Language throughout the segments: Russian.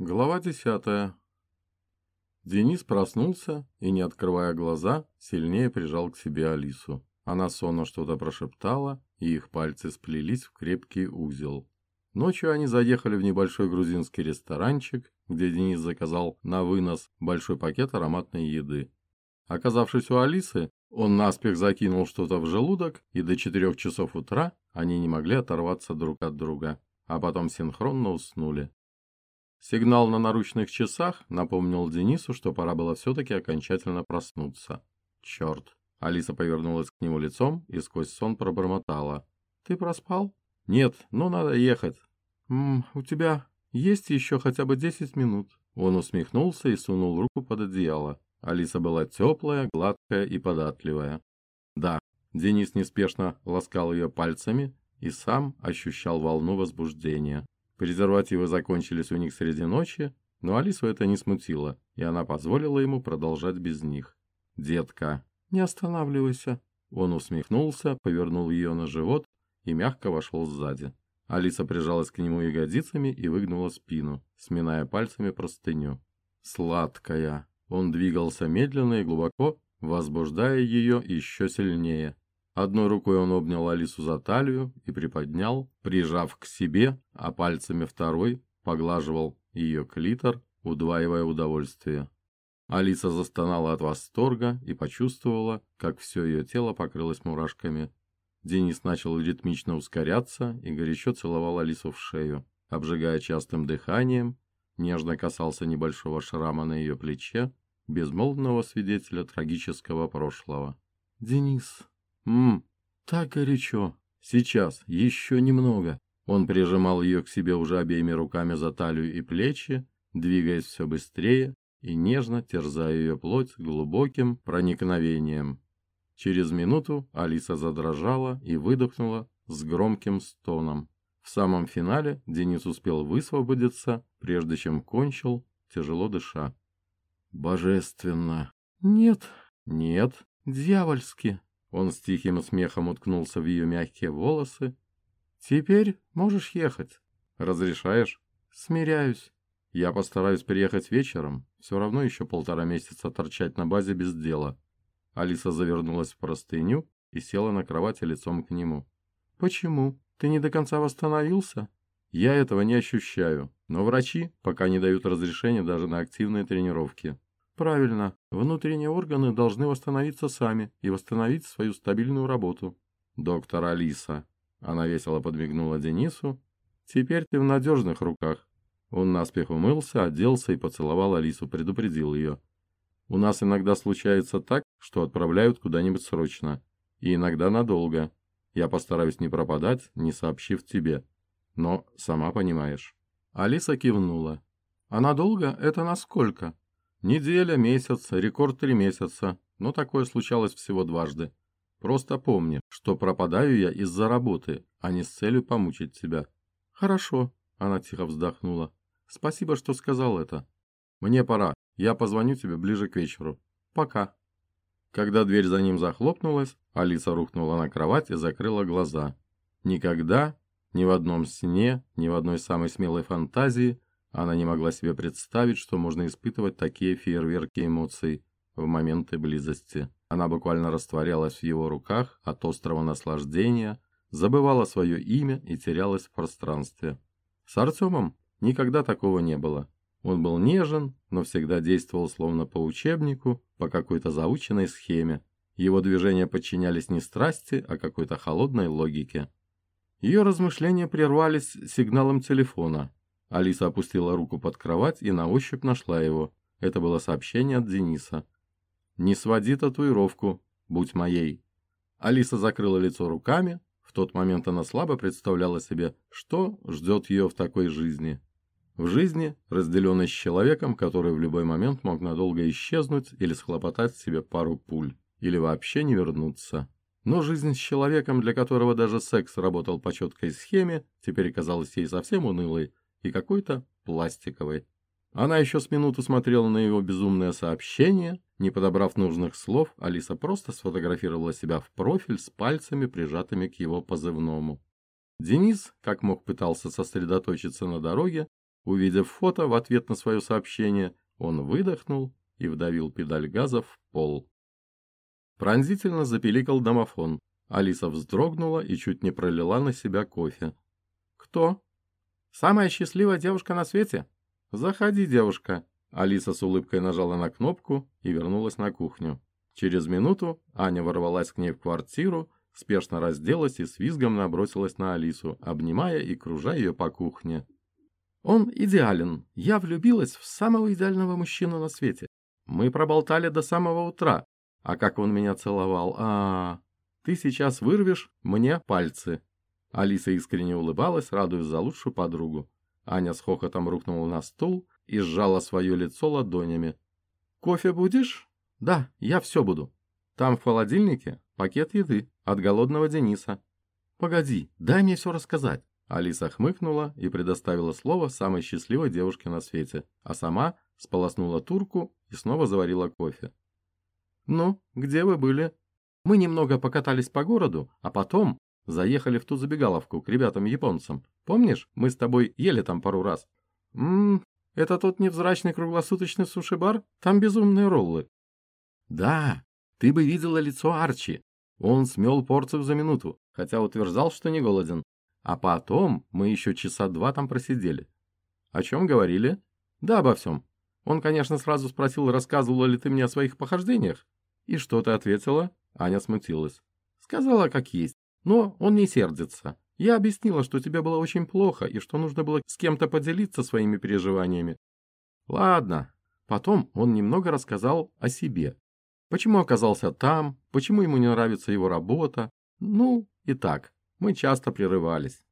Глава десятая. Денис проснулся и, не открывая глаза, сильнее прижал к себе Алису. Она сонно что-то прошептала, и их пальцы сплелись в крепкий узел. Ночью они заехали в небольшой грузинский ресторанчик, где Денис заказал на вынос большой пакет ароматной еды. Оказавшись у Алисы, он наспех закинул что-то в желудок, и до четырех часов утра они не могли оторваться друг от друга, а потом синхронно уснули. Сигнал на наручных часах напомнил Денису, что пора было все-таки окончательно проснуться. «Черт!» Алиса повернулась к нему лицом и сквозь сон пробормотала. «Ты проспал?» «Нет, но надо ехать». «М «У тебя есть еще хотя бы десять минут?» Он усмехнулся и сунул руку под одеяло. Алиса была теплая, гладкая и податливая. Да, Денис неспешно ласкал ее пальцами и сам ощущал волну возбуждения. Презервативы закончились у них среди ночи, но Алису это не смутило, и она позволила ему продолжать без них. «Детка, не останавливайся!» Он усмехнулся, повернул ее на живот и мягко вошел сзади. Алиса прижалась к нему ягодицами и выгнула спину, сминая пальцами простыню. «Сладкая!» Он двигался медленно и глубоко, возбуждая ее еще сильнее. Одной рукой он обнял Алису за талию и приподнял, прижав к себе, а пальцами второй поглаживал ее клитор, удваивая удовольствие. Алиса застонала от восторга и почувствовала, как все ее тело покрылось мурашками. Денис начал ритмично ускоряться и горячо целовал Алису в шею, обжигая частым дыханием, нежно касался небольшого шрама на ее плече, безмолвного свидетеля трагического прошлого. «Денис!» Ммм, так горячо. Сейчас, еще немного. Он прижимал ее к себе уже обеими руками за талию и плечи, двигаясь все быстрее и нежно терзая ее плоть глубоким проникновением. Через минуту Алиса задрожала и выдохнула с громким стоном. В самом финале Денис успел высвободиться, прежде чем кончил, тяжело дыша. «Божественно!» «Нет, нет, дьявольски!» Он с тихим смехом уткнулся в ее мягкие волосы. «Теперь можешь ехать. Разрешаешь?» «Смиряюсь. Я постараюсь приехать вечером. Все равно еще полтора месяца торчать на базе без дела». Алиса завернулась в простыню и села на кровати лицом к нему. «Почему? Ты не до конца восстановился?» «Я этого не ощущаю, но врачи пока не дают разрешения даже на активные тренировки. Правильно, внутренние органы должны восстановиться сами и восстановить свою стабильную работу. Доктор Алиса. Она весело подмигнула Денису. Теперь ты в надежных руках. Он наспех умылся, оделся и поцеловал Алису, предупредил ее. У нас иногда случается так, что отправляют куда-нибудь срочно. И иногда надолго. Я постараюсь не пропадать, не сообщив тебе. Но сама понимаешь. Алиса кивнула. А надолго это насколько? Неделя, месяц, рекорд три месяца, но такое случалось всего дважды. Просто помни, что пропадаю я из-за работы, а не с целью помучить тебя. Хорошо, она тихо вздохнула. Спасибо, что сказал это. Мне пора, я позвоню тебе ближе к вечеру. Пока. Когда дверь за ним захлопнулась, Алиса рухнула на кровать и закрыла глаза. Никогда, ни в одном сне, ни в одной самой смелой фантазии она не могла себе представить, что можно испытывать такие фейерверки эмоций в моменты близости. Она буквально растворялась в его руках от острого наслаждения, забывала свое имя и терялась в пространстве. С Артемом никогда такого не было. Он был нежен, но всегда действовал словно по учебнику, по какой-то заученной схеме. Его движения подчинялись не страсти, а какой-то холодной логике. Ее размышления прервались сигналом телефона. Алиса опустила руку под кровать и на ощупь нашла его. Это было сообщение от Дениса. «Не своди татуировку, будь моей». Алиса закрыла лицо руками. В тот момент она слабо представляла себе, что ждет ее в такой жизни. В жизни, разделенной с человеком, который в любой момент мог надолго исчезнуть или схлопотать себе пару пуль, или вообще не вернуться. Но жизнь с человеком, для которого даже секс работал по четкой схеме, теперь казалась ей совсем унылой, и какой-то пластиковой. Она еще с минуту смотрела на его безумное сообщение. Не подобрав нужных слов, Алиса просто сфотографировала себя в профиль с пальцами, прижатыми к его позывному. Денис, как мог, пытался сосредоточиться на дороге, Увидев фото в ответ на свое сообщение, он выдохнул и вдавил педаль газа в пол. Пронзительно запеликал домофон. Алиса вздрогнула и чуть не пролила на себя кофе. «Кто?» «Самая счастливая девушка на свете?» «Заходи, девушка». Алиса с улыбкой нажала на кнопку и вернулась на кухню. Через минуту Аня ворвалась к ней в квартиру, спешно разделась и с визгом набросилась на Алису, обнимая и кружа ее по кухне. «Он идеален. Я влюбилась в самого идеального мужчину на свете. Мы проболтали до самого утра. А как он меня целовал, а, -а, -а. Ты сейчас вырвешь мне пальцы. Алиса искренне улыбалась, радуясь за лучшую подругу. Аня с хохотом рухнула на стул и сжала свое лицо ладонями. «Кофе будешь?» «Да, я все буду. Там в холодильнике пакет еды от голодного Дениса». «Погоди, дай мне все рассказать». Алиса хмыкнула и предоставила слово самой счастливой девушке на свете, а сама сполоснула турку и снова заварила кофе. «Ну, где вы были?» «Мы немного покатались по городу, а потом заехали в ту забегаловку к ребятам-японцам. Помнишь, мы с тобой ели там пару раз?» «Ммм, это тот невзрачный круглосуточный суши-бар? Там безумные роллы». «Да, ты бы видела лицо Арчи. Он смел порцию за минуту, хотя утверждал, что не голоден. А потом мы еще часа два там просидели. О чем говорили? Да, обо всем. Он, конечно, сразу спросил, рассказывала ли ты мне о своих похождениях. «И что ты ответила?» Аня смутилась. «Сказала, как есть. Но он не сердится. Я объяснила, что тебе было очень плохо и что нужно было с кем-то поделиться своими переживаниями. Ладно. Потом он немного рассказал о себе. Почему оказался там, почему ему не нравится его работа. Ну, и так. Мы часто прерывались.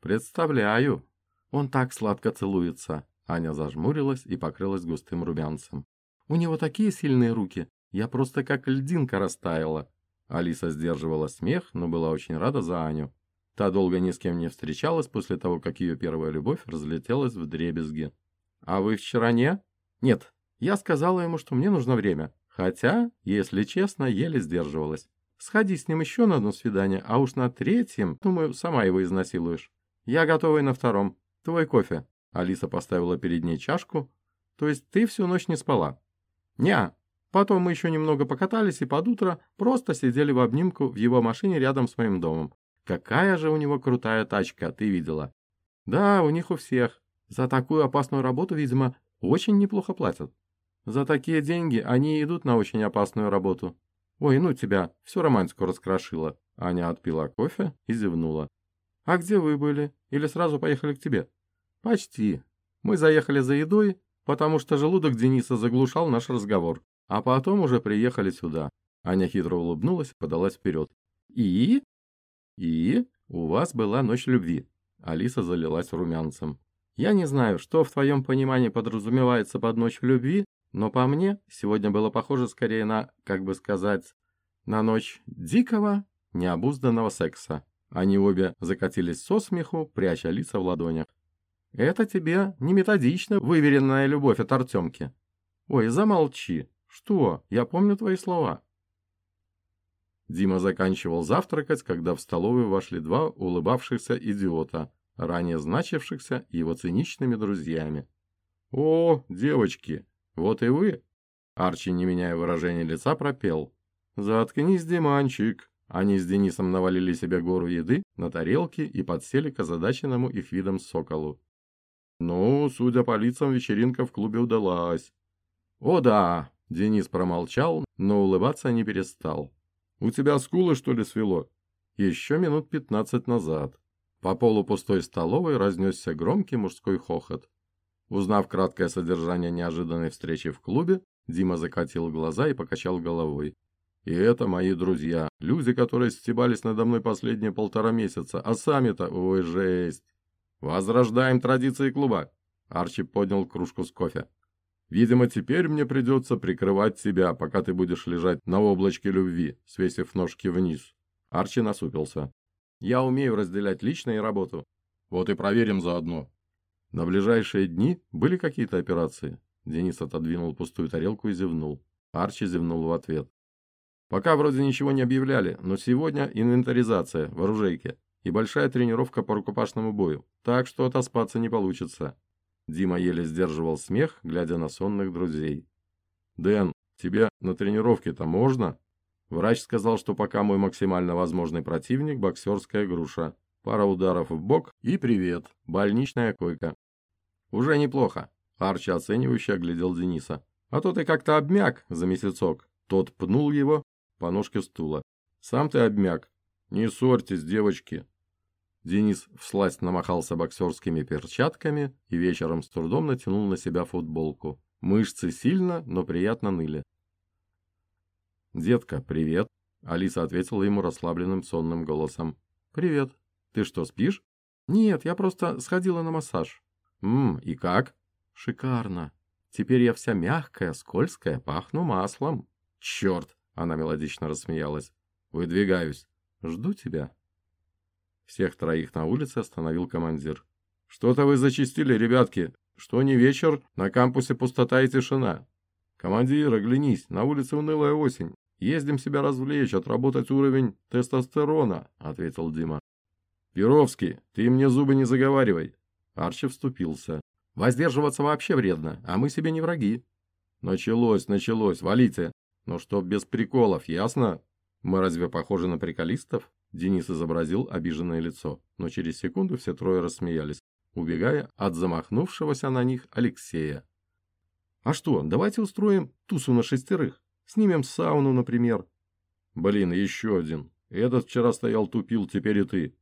Представляю. Он так сладко целуется. Аня зажмурилась и покрылась густым румянцем. У него такие сильные руки. Я просто как льдинка растаяла. Алиса сдерживала смех, но была очень рада за Аню. Та долго ни с кем не встречалась после того, как ее первая любовь разлетелась в дребезги. «А вы вчера не?» «Нет, я сказала ему, что мне нужно время. Хотя, если честно, еле сдерживалась. Сходи с ним еще на одно свидание, а уж на третьем, думаю, сама его изнасилуешь. Я готова и на втором. Твой кофе». Алиса поставила перед ней чашку. «То есть ты всю ночь не спала?» «Не, Потом мы еще немного покатались и под утро просто сидели в обнимку в его машине рядом с моим домом. Какая же у него крутая тачка, ты видела? Да, у них у всех. За такую опасную работу, видимо, очень неплохо платят. За такие деньги они идут на очень опасную работу. Ой, ну тебя, всю романтику раскрошила. Аня отпила кофе и зевнула. А где вы были? Или сразу поехали к тебе? Почти. Мы заехали за едой, потому что желудок Дениса заглушал наш разговор. А потом уже приехали сюда. Аня хитро улыбнулась подалась вперед. И? И? У вас была ночь любви. Алиса залилась румянцем. Я не знаю, что в твоем понимании подразумевается под ночь любви, но по мне сегодня было похоже скорее на, как бы сказать, на ночь дикого, необузданного секса. Они обе закатились со смеху, пряча лица в ладонях. Это тебе не методично выверенная любовь от Артемки. Ой, замолчи. «Что? Я помню твои слова». Дима заканчивал завтракать, когда в столовую вошли два улыбавшихся идиота, ранее значившихся его циничными друзьями. «О, девочки, вот и вы!» Арчи, не меняя выражения лица, пропел. «Заткнись, Диманчик!» Они с Денисом навалили себе гору еды на тарелки и подсели к озадаченному их видом соколу. «Ну, судя по лицам, вечеринка в клубе удалась». «О да, Денис промолчал, но улыбаться не перестал. «У тебя скулы, что ли, свело?» Еще минут пятнадцать назад. По полу пустой столовой разнесся громкий мужской хохот. Узнав краткое содержание неожиданной встречи в клубе, Дима закатил глаза и покачал головой. «И это мои друзья, люди, которые стебались надо мной последние полтора месяца, а сами-то, ой, жесть!» «Возрождаем традиции клуба!» Арчи поднял кружку с кофе. Видимо, теперь мне придется прикрывать тебя, пока ты будешь лежать на облачке любви, свесив ножки вниз. Арчи насупился. Я умею разделять личное и работу. Вот и проверим заодно. На ближайшие дни были какие-то операции? Денис отодвинул пустую тарелку и зевнул. Арчи зевнул в ответ. Пока вроде ничего не объявляли, но сегодня инвентаризация в оружейке и большая тренировка по рукопашному бою, так что отоспаться не получится. Дима еле сдерживал смех, глядя на сонных друзей. «Дэн, тебе на тренировке-то можно?» Врач сказал, что пока мой максимально возможный противник – боксерская груша. Пара ударов в бок и привет, больничная койка. Уже неплохо. Арчи оценивающе оглядел Дениса. А то ты как-то обмяк за месяцок. Тот пнул его по ножке стула. Сам ты обмяк. Не ссорьтесь, девочки. Денис всласть намахался боксерскими перчатками и вечером с трудом натянул на себя футболку. Мышцы сильно, но приятно ныли. «Детка, привет!» Алиса ответила ему расслабленным сонным голосом. «Привет. Ты что, спишь?» «Нет, я просто сходила на массаж». «Ммм, и как?» «Шикарно. Теперь я вся мягкая, скользкая, пахну маслом». «Черт!» — она мелодично рассмеялась. «Выдвигаюсь. Жду тебя». Всех троих на улице остановил командир. «Что-то вы зачистили, ребятки. Что не вечер, на кампусе пустота и тишина. Командир, оглянись, на улице унылая осень. Ездим себя развлечь, отработать уровень тестостерона», — ответил Дима. «Перовский, ты мне зубы не заговаривай». Арчи вступился. «Воздерживаться вообще вредно, а мы себе не враги». «Началось, началось, валите. Но чтоб без приколов, ясно? Мы разве похожи на приколистов?» Денис изобразил обиженное лицо, но через секунду все трое рассмеялись, убегая от замахнувшегося на них Алексея. «А что, давайте устроим тусу на шестерых. Снимем сауну, например». «Блин, еще один. Этот вчера стоял тупил, теперь и ты».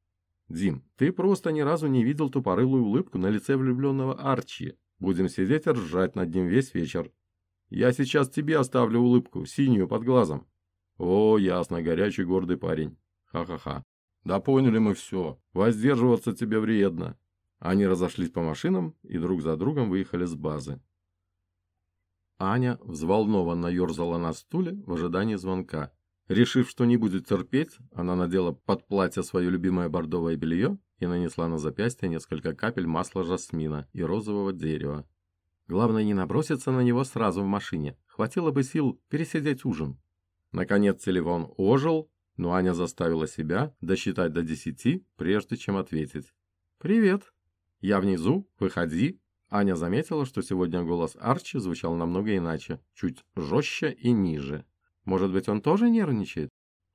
«Дим, ты просто ни разу не видел тупорылую улыбку на лице влюбленного Арчи. Будем сидеть и ржать над ним весь вечер. Я сейчас тебе оставлю улыбку, синюю под глазом». «О, ясно, горячий гордый парень. Ха-ха-ха. Да поняли мы все. Воздерживаться тебе вредно. Они разошлись по машинам и друг за другом выехали с базы. Аня взволнованно ерзала на стуле в ожидании звонка. Решив, что не будет терпеть, она надела под платье свое любимое бордовое белье и нанесла на запястье несколько капель масла жасмина и розового дерева. Главное не наброситься на него сразу в машине. Хватило бы сил пересидеть ужин. Наконец телефон ожил, но Аня заставила себя досчитать до десяти, прежде чем ответить. «Привет. Я внизу. Выходи». Аня заметила, что сегодня голос Арчи звучал намного иначе, чуть жестче и ниже. Может быть, он тоже нервничает?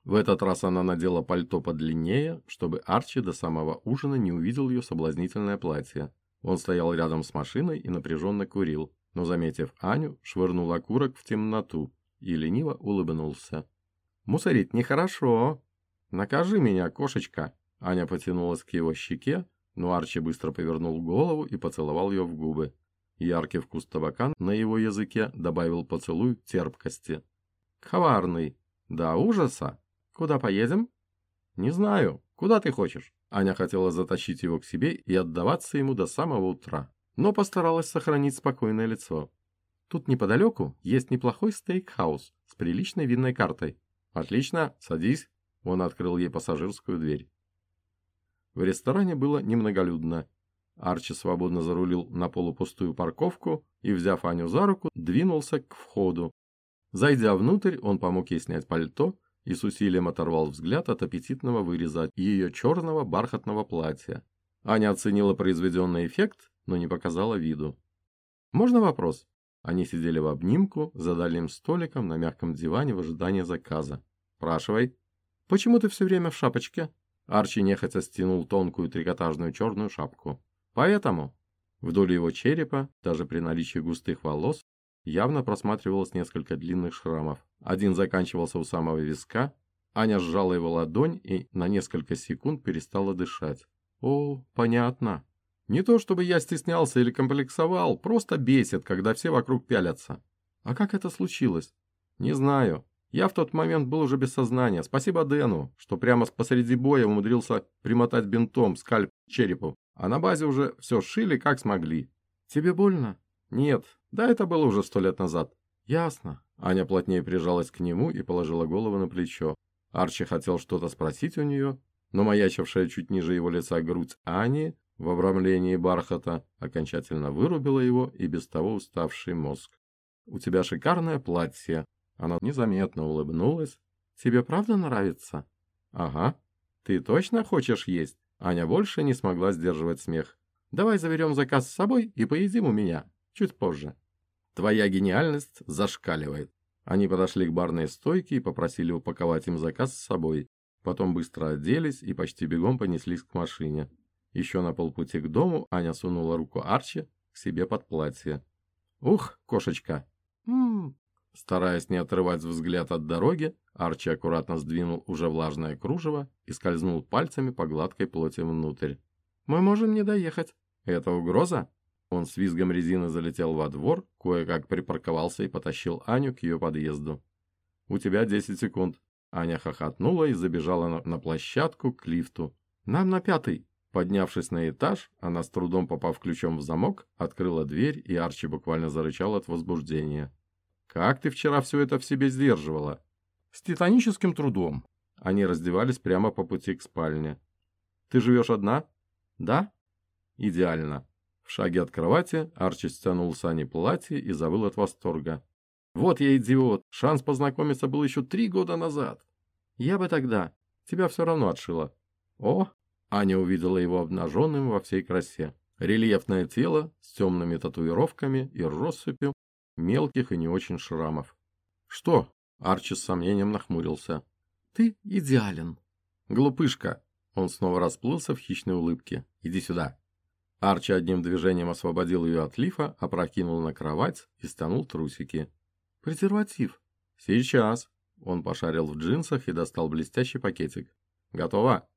В этот раз она надела пальто подлиннее, чтобы Арчи до самого ужина не увидел ее соблазнительное платье. Он стоял рядом с машиной и напряженно курил, но, заметив Аню, швырнул окурок в темноту и лениво улыбнулся. Мусорить нехорошо. Накажи меня, кошечка. Аня потянулась к его щеке, но Арчи быстро повернул голову и поцеловал ее в губы. Яркий вкус табака на его языке добавил поцелуй терпкости. «Коварный. Да ужаса. Куда поедем?» «Не знаю. Куда ты хочешь?» Аня хотела затащить его к себе и отдаваться ему до самого утра, но постаралась сохранить спокойное лицо. «Тут неподалеку есть неплохой стейкхаус с приличной винной картой. «Отлично, садись». Он открыл ей пассажирскую дверь. В ресторане было немноголюдно. Арчи свободно зарулил на полупустую парковку и, взяв Аню за руку, двинулся к входу. Зайдя внутрь, он помог ей снять пальто и с усилием оторвал взгляд от аппетитного выреза ее черного бархатного платья. Аня оценила произведенный эффект, но не показала виду. «Можно вопрос?» Они сидели в обнимку за дальним столиком на мягком диване в ожидании заказа. «Спрашивай». «Почему ты все время в шапочке?» Арчи нехотя стянул тонкую трикотажную черную шапку. «Поэтому». Вдоль его черепа, даже при наличии густых волос, явно просматривалось несколько длинных шрамов. Один заканчивался у самого виска. Аня сжала его ладонь и на несколько секунд перестала дышать. «О, понятно. Не то чтобы я стеснялся или комплексовал, просто бесит, когда все вокруг пялятся. А как это случилось? Не знаю. Я в тот момент был уже без сознания. Спасибо Дэну, что прямо посреди боя умудрился примотать бинтом скальп черепу. А на базе уже все шили как смогли. Тебе больно? Нет. Да, это было уже сто лет назад. Ясно. Аня плотнее прижалась к нему и положила голову на плечо. Арчи хотел что-то спросить у нее, но маячившая чуть ниже его лица грудь Ани в обрамлении бархата окончательно вырубила его и без того уставший мозг. «У тебя шикарное платье». Она незаметно улыбнулась. «Тебе правда нравится?» «Ага. Ты точно хочешь есть?» Аня больше не смогла сдерживать смех. Давай заберем заказ с собой и поедим у меня. Чуть позже. Твоя гениальность зашкаливает. Они подошли к барной стойке и попросили упаковать им заказ с собой. Потом быстро оделись и почти бегом понеслись к машине. Еще на полпути к дому Аня сунула руку Арчи к себе под платье. «Ух, кошечка!» Стараясь не отрывать взгляд от дороги, Арчи аккуратно сдвинул уже влажное кружево и скользнул пальцами по гладкой плоти внутрь. «Мы можем не доехать. Это угроза?» Он с визгом резины залетел во двор, кое-как припарковался и потащил Аню к ее подъезду. «У тебя десять секунд». Аня хохотнула и забежала на, на площадку к лифту. «Нам на пятый!» Поднявшись на этаж, она с трудом попав ключом в замок, открыла дверь, и Арчи буквально зарычал от возбуждения. «Как ты вчера все это в себе сдерживала?» «С титаническим трудом». Они раздевались прямо по пути к спальне. «Ты живешь одна?» «Да?» «Идеально». В шаге от кровати Арчи стянул с Ани платье и завыл от восторга. «Вот я идиот! Шанс познакомиться был еще три года назад!» «Я бы тогда. Тебя все равно отшила». «О, Аня увидела его обнаженным во всей красе. Рельефное тело с темными татуировками и россыпью мелких и не очень шрамов. «Что?» — Арчи с сомнением нахмурился. «Ты идеален». «Глупышка!» Он снова расплылся в хищной улыбке. «Иди сюда». Арчи одним движением освободил ее от лифа, опрокинул на кровать и стянул трусики. «Презерватив». «Сейчас». Он пошарил в джинсах и достал блестящий пакетик. «Готова?»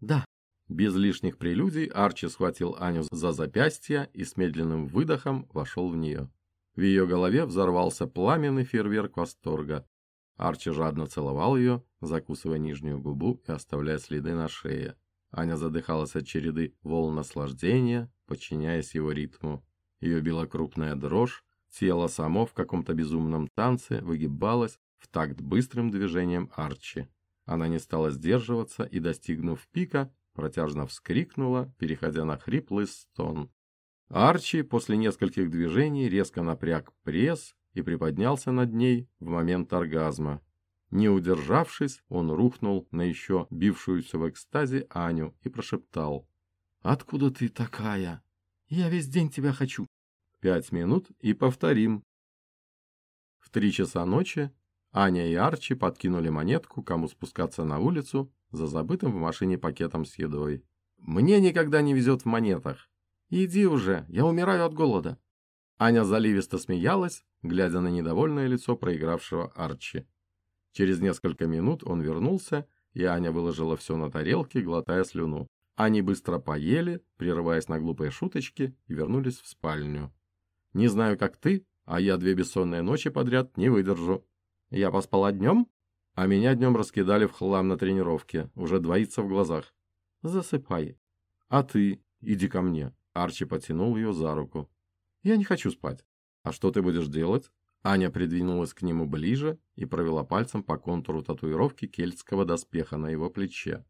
«Да». Без лишних прелюдий Арчи схватил Аню за запястье и с медленным выдохом вошел в нее. В ее голове взорвался пламенный фейерверк восторга. Арчи жадно целовал ее, закусывая нижнюю губу и оставляя следы на шее. Аня задыхалась от череды волн наслаждения, подчиняясь его ритму. Ее била крупная дрожь, тело само в каком-то безумном танце выгибалось в такт быстрым движением Арчи. Она не стала сдерживаться и, достигнув пика, протяжно вскрикнула, переходя на хриплый стон. Арчи после нескольких движений резко напряг пресс и приподнялся над ней в момент оргазма. Не удержавшись, он рухнул на еще бившуюся в экстазе Аню и прошептал. «Откуда ты такая? Я весь день тебя хочу». Пять минут и повторим. В три часа ночи Аня и Арчи подкинули монетку, кому спускаться на улицу, за забытым в машине пакетом с едой. «Мне никогда не везет в монетах. Иди уже, я умираю от голода». Аня заливисто смеялась, глядя на недовольное лицо проигравшего Арчи. Через несколько минут он вернулся, и Аня выложила все на тарелке, глотая слюну. Они быстро поели, прерываясь на глупые шуточки, и вернулись в спальню. «Не знаю, как ты, а я две бессонные ночи подряд не выдержу. Я поспала днем?» А меня днем раскидали в хлам на тренировке, уже двоится в глазах. Засыпай. А ты, иди ко мне. Арчи потянул ее за руку. Я не хочу спать. А что ты будешь делать? Аня придвинулась к нему ближе и провела пальцем по контуру татуировки кельтского доспеха на его плече.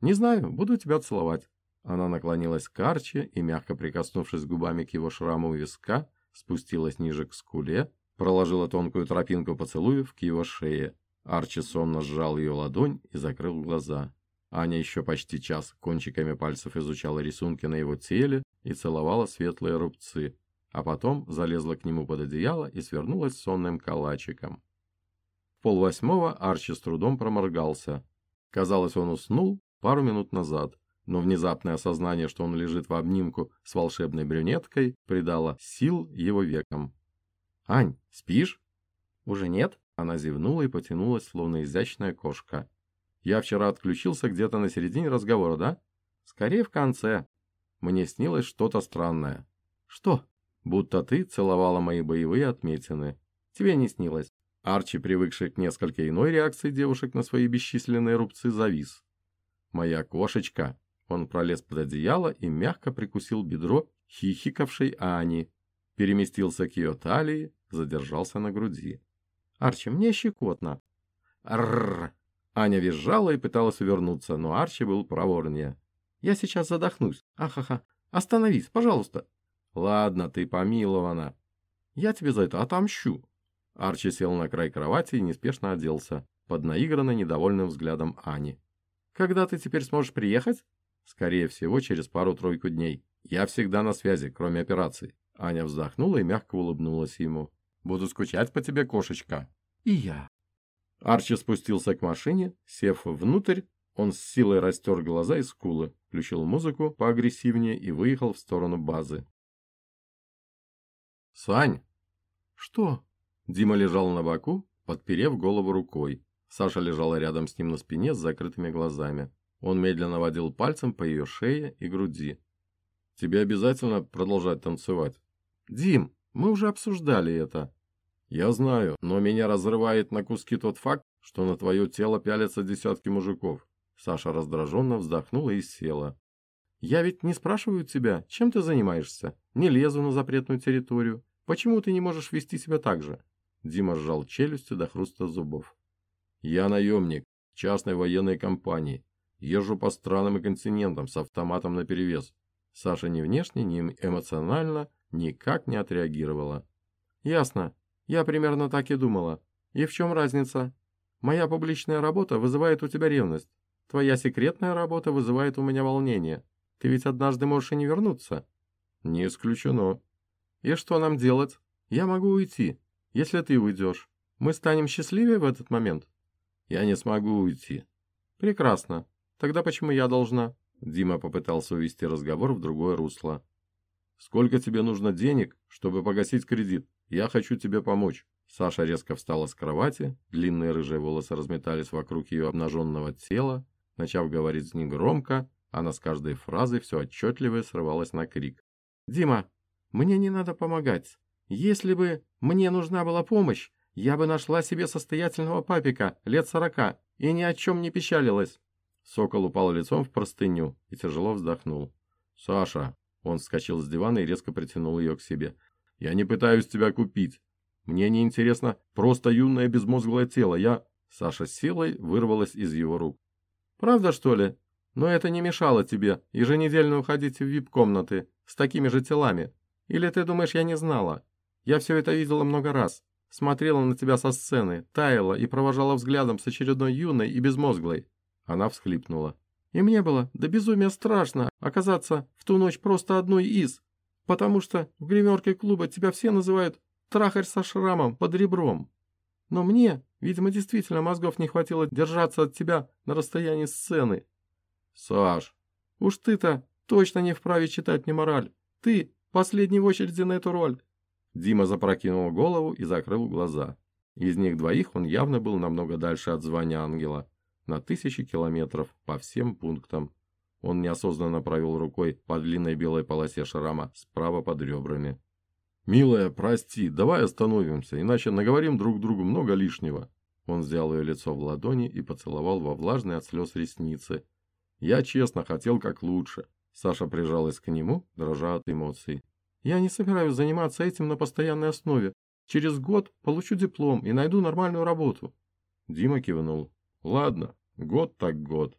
«Не знаю, буду тебя целовать». Она наклонилась к Арчи и, мягко прикоснувшись губами к его шраму у виска, спустилась ниже к скуле, проложила тонкую тропинку поцелуев к его шее Арчи сонно сжал ее ладонь и закрыл глаза. Аня еще почти час кончиками пальцев изучала рисунки на его теле и целовала светлые рубцы, а потом залезла к нему под одеяло и свернулась сонным калачиком. В полвосьмого Арчи с трудом проморгался. Казалось, он уснул пару минут назад, но внезапное осознание, что он лежит в обнимку с волшебной брюнеткой, придало сил его векам. «Ань, спишь?» «Уже нет?» Она зевнула и потянулась, словно изящная кошка. «Я вчера отключился где-то на середине разговора, да?» «Скорее в конце. Мне снилось что-то странное». «Что?» «Будто ты целовала мои боевые отметины. Тебе не снилось». Арчи, привыкший к несколько иной реакции девушек на свои бесчисленные рубцы, завис. «Моя кошечка!» Он пролез под одеяло и мягко прикусил бедро хихикавшей Ани, переместился к ее талии, задержался на груди. Арчи, мне щекотно. Рррр. Аня визжала и пыталась увернуться, но Арчи был проворнее. Я сейчас задохнусь. Ахаха. Остановись, пожалуйста. Ладно, ты помилована. Я тебе за это отомщу. Арчи сел на край кровати и неспешно оделся, под наигранно недовольным взглядом Ани. «Когда ты теперь сможешь приехать?» «Скорее всего, через пару-тройку дней. Я всегда на связи, кроме операций. Аня вздохнула и мягко улыбнулась ему. Буду скучать по тебе, кошечка. И я. Арчи спустился к машине, сев внутрь, он с силой растер глаза и скулы, включил музыку поагрессивнее и выехал в сторону базы. «Сань!» «Что?» Дима лежал на боку, подперев голову рукой. Саша лежала рядом с ним на спине с закрытыми глазами. Он медленно водил пальцем по ее шее и груди. «Тебе обязательно продолжать танцевать?» «Дим, мы уже обсуждали это». «Я знаю, но меня разрывает на куски тот факт, что на твое тело пялятся десятки мужиков. Саша раздраженно вздохнула и села. «Я ведь не спрашиваю тебя, чем ты занимаешься? Не лезу на запретную территорию. Почему ты не можешь вести себя так же?» Дима сжал челюстью до хруста зубов. «Я наемник частной военной компании. Езжу по странам и континентам с автоматом наперевес». Саша ни внешне, ни эмоционально никак не отреагировала. «Ясно. Я примерно так и думала. И в чем разница? Моя публичная работа вызывает у тебя ревность. Твоя секретная работа вызывает у меня волнение. Ты ведь однажды можешь и не вернуться». «Не исключено». «И что нам делать? Я могу уйти. Если ты уйдешь, мы станем счастливее в этот момент?» «Я не смогу уйти». «Прекрасно. Тогда почему я должна?» Дима попытался увести разговор в другое русло. «Сколько тебе нужно денег, чтобы погасить кредит? Я хочу тебе помочь». Саша резко встала с кровати, длинные рыжие волосы разметались вокруг ее обнаженного тела, Начав говорить негромко, она с каждой фразой все отчетливее срывалась на крик. «Дима, мне не надо помогать. Если бы мне нужна была помощь, я бы нашла себе состоятельного папика лет сорока и ни о чем не печалилась». Сокол упал лицом в простыню и тяжело вздохнул. «Саша!» Он вскочил с дивана и резко притянул ее к себе. «Я не пытаюсь тебя купить. Мне не интересно просто юное безмозглое тело. Я...» Саша с силой вырвалась из его рук. Правда, что ли? Но это не мешало тебе еженедельно уходить в вип-комнаты с такими же телами. Или ты думаешь, я не знала? Я все это видела много раз. Смотрела на тебя со сцены, таяла и провожала взглядом с очередной юной и безмозглой. Она всхлипнула. И мне было до безумия страшно оказаться в ту ночь просто одной из. Потому что в гримерке клуба тебя все называют трахарь со шрамом под ребром. Но мне, видимо, действительно мозгов не хватило держаться от тебя на расстоянии сцены. Саш, уж ты-то точно не вправе читать мне мораль. Ты последний в очереди на эту роль. Дима запрокинул голову и закрыл глаза. Из них двоих он явно был намного дальше от звания ангела. На тысячи километров по всем пунктам. Он неосознанно провел рукой по длинной белой полосе шрама справа под ребрами. «Милая, прости, давай остановимся, иначе наговорим друг другу много лишнего». Он взял ее лицо в ладони и поцеловал во влажные от слез ресницы. «Я честно хотел как лучше». Саша прижалась к нему, дрожа от эмоций. «Я не собираюсь заниматься этим на постоянной основе. Через год получу диплом и найду нормальную работу». Дима кивнул. «Ладно, год так год.